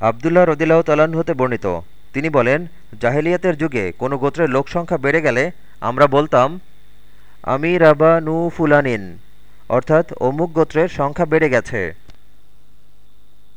আবদুল্লাহ রদিল্লাহ তাল্লাহ্ন হতে বর্ণিত। তিনি বলেন, জাহেলিয়াতের যুগে কোনো গোত্রের লোক সংখ্যা বেড়ে গেলে আমরা বলতাম, আমি রাবা নু ফুলানিন। অর্থাৎ অমুক গোত্রের সংখ্যা বেড়ে গেছে।